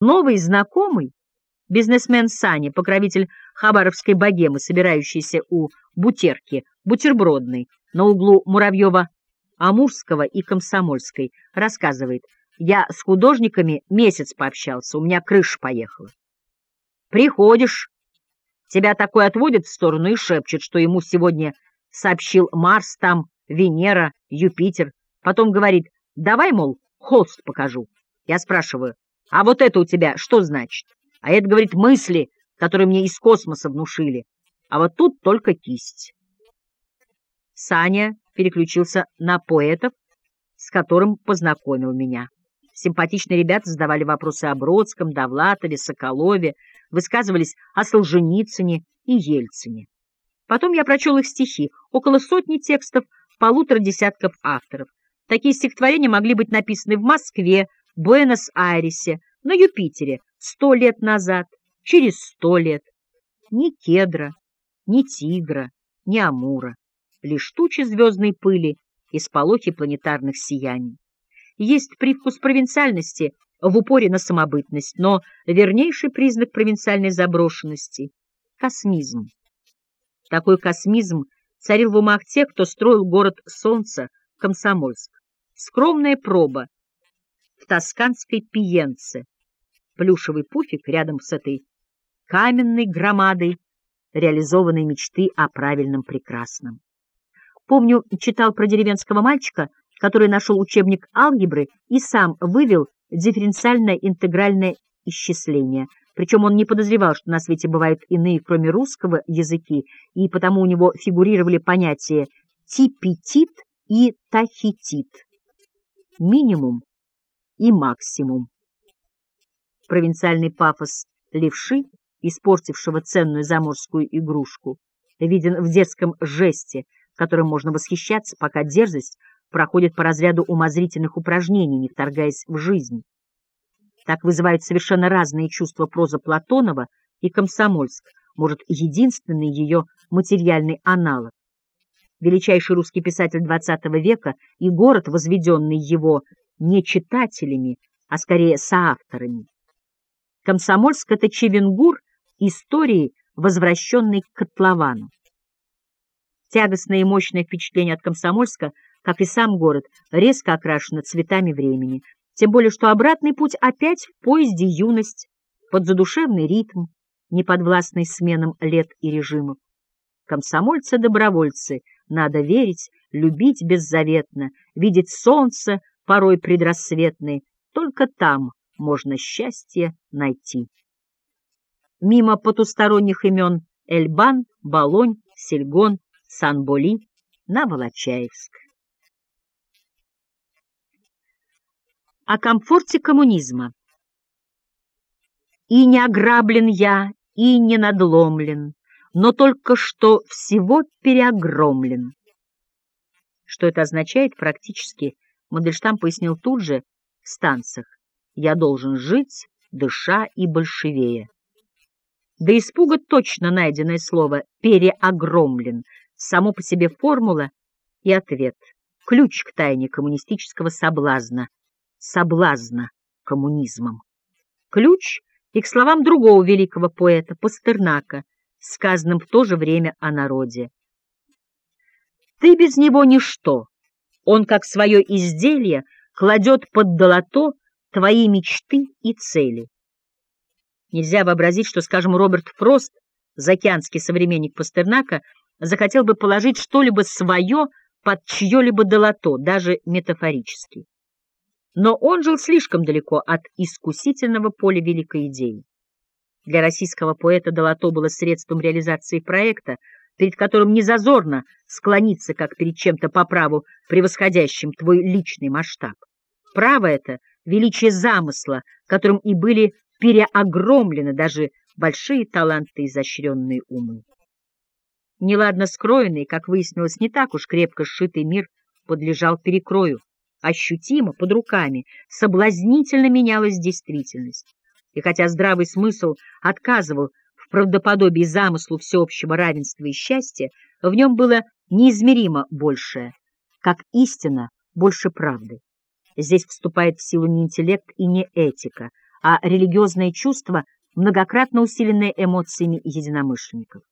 Новый знакомый, бизнесмен Саня, покровитель хабаровской богемы, собирающийся у Бутерки, бутербродной, на углу Муравьева-Амурского и Комсомольской, рассказывает, я с художниками месяц пообщался, у меня крыша поехала. Приходишь, тебя такой отводит в сторону и шепчет, что ему сегодня сообщил Марс, там Венера, Юпитер. Потом говорит, давай, мол, холст покажу. Я спрашиваю, а вот это у тебя что значит? А это, говорит, мысли, которые мне из космоса внушили. А вот тут только кисть. Саня переключился на поэтов, с которым познакомил меня. Симпатичные ребята задавали вопросы о Бродском, Довлатове, Соколове, высказывались о Солженицыне и Ельцине. Потом я прочел их стихи, около сотни текстов, полутора десятков авторов. Такие стихотворения могли быть написаны в Москве, Буэнос-Айресе, на Юпитере сто лет назад, через сто лет. Ни кедра, ни тигра, ни амура, лишь тучи звездной пыли и сполохи планетарных сияний. Есть привкус провинциальности в упоре на самобытность, но вернейший признак провинциальной заброшенности — космизм. Такой космизм царил в умах тех, кто строил город солнца, Комсомольск. Скромная проба в тосканской пиенце. Плюшевый пуфик рядом с этой каменной громадой реализованной мечты о правильном прекрасном. Помню, читал про деревенского мальчика, который нашел учебник алгебры и сам вывел дифференциальное интегральное исчисление. Причем он не подозревал, что на свете бывают иные, кроме русского, языки, и потому у него фигурировали понятия типетит и тахетит, минимум и максимум. Провинциальный пафос левши, испортившего ценную заморскую игрушку, виден в детском жесте, которым можно восхищаться, пока дерзость проходит по разряду умозрительных упражнений, не вторгаясь в жизнь. Так вызывают совершенно разные чувства проза Платонова и Комсомольск, может, единственный ее материальный аналог. Величайший русский писатель XX века и город, возведенный его не читателями, а скорее соавторами. Комсомольск — это Чевенгур истории, возвращенной к котловану. Тягостное и мощное впечатление от Комсомольска, как и сам город, резко окрашено цветами времени, тем более что обратный путь опять в поезде юность, под задушевный ритм, неподвластный сменам лет и режимов. Комсомольцы-добровольцы, надо верить, любить беззаветно, видеть солнце, порой предрассветное, только там можно счастье найти. Мимо потусторонних имен Эльбан, Болонь, Сельгон, Сан-Боли на Волочаевск. о комфорте коммунизма. И не ограблен я, и не надломлен, но только что всего переогромлен. Что это означает практически, Мандельштам пояснил тут же в станциях. Я должен жить, дыша и большевее. Да испуга точно найденное слово «переогромлен» само по себе формула и ответ, ключ к тайне коммунистического соблазна, соблазна коммунизмом. Ключ и к словам другого великого поэта Пастернака, сказанным в то же время о народе. «Ты без него ничто, он, как свое изделие, кладет под долото твои мечты и цели». Нельзя вообразить, что, скажем, Роберт Фрост, заокеанский современник Пастернака, захотел бы положить что-либо свое под чье-либо долото, даже метафорически но он жил слишком далеко от искусительного поля великой идеи. Для российского поэта Долото было средством реализации проекта, перед которым не зазорно склониться, как перед чем-то по праву, превосходящим твой личный масштаб. Право это — величие замысла, которым и были переогромлены даже большие таланты и изощренные умы. Неладно скроенный, как выяснилось, не так уж крепко сшитый мир подлежал перекрою ощутимо, под руками, соблазнительно менялась действительность. И хотя здравый смысл отказывал в правдоподобии замыслу всеобщего равенства и счастья, в нем было неизмеримо большее, как истина больше правды. Здесь вступает в силу не интеллект и не этика, а религиозное чувство, многократно усиленное эмоциями единомышленников.